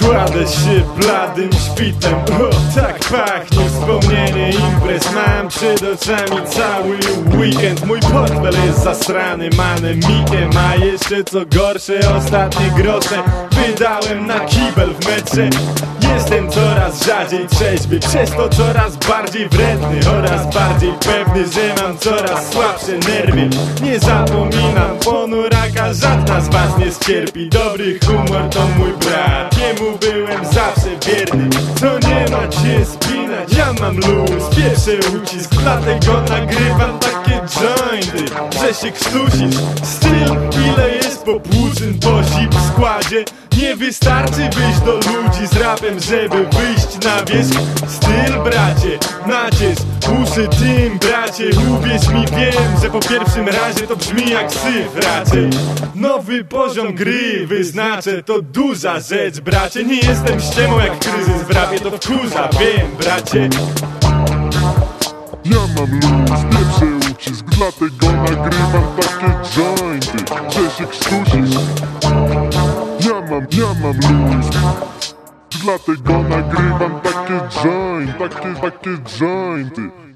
Kładę się bladym świtem. O, tak pachnie wspomnienie imprez Mam przed oczami cały weekend. Mój portfel jest zasrany manem mikiem A jeszcze co gorsze, ostatnie grosze Wydałem na kibel w metrze Jestem coraz rzadziej trzeźwy Przez to coraz bardziej wredny Oraz bardziej pewny, że mam coraz słabsze nerwy. Nie zapominam ponuraka Żadna z was nie ścierpi Dobry humor to mój brat Jemu byłem zawsze wierny. To nie ma gdzie spinać Ja mam luz, pierwszy ucisk Dlatego nagrywam takie jointy Że się krztusisz Styl ile jest popłuczyn po zip składzie nie wystarczy wyjść do ludzi z rapem, żeby wyjść na wierzch Styl bracie, nacisk, uszy tym bracie. Uwierz mi, wiem, że po pierwszym razie to brzmi jak syf raczej Nowy poziom gry wyznaczę, to duża rzecz bracie. Nie jestem ściemą jak kryzys w rapie, to wkurza, wiem bracie. Ja mam luz, pierwszy ucisk, dlatego nagrywam takie jointy. Że się krztusisz Ja mam, ja mam luz Dlatego nagrywam takie joint, takie, takie jointy